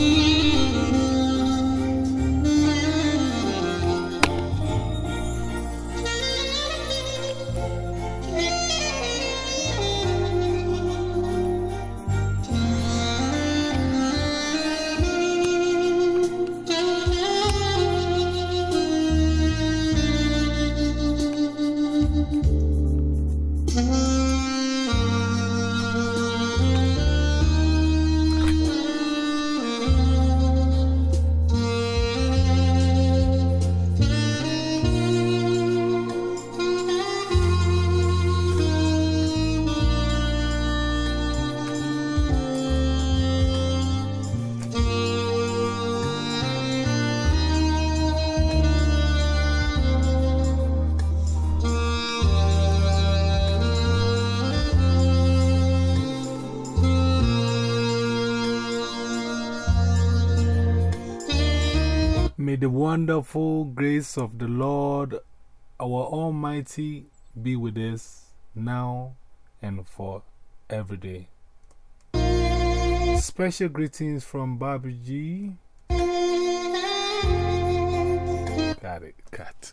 me. May the wonderful grace of the Lord, our Almighty, be with us now and for every day. Special greetings from Bobby G. Got it, cut.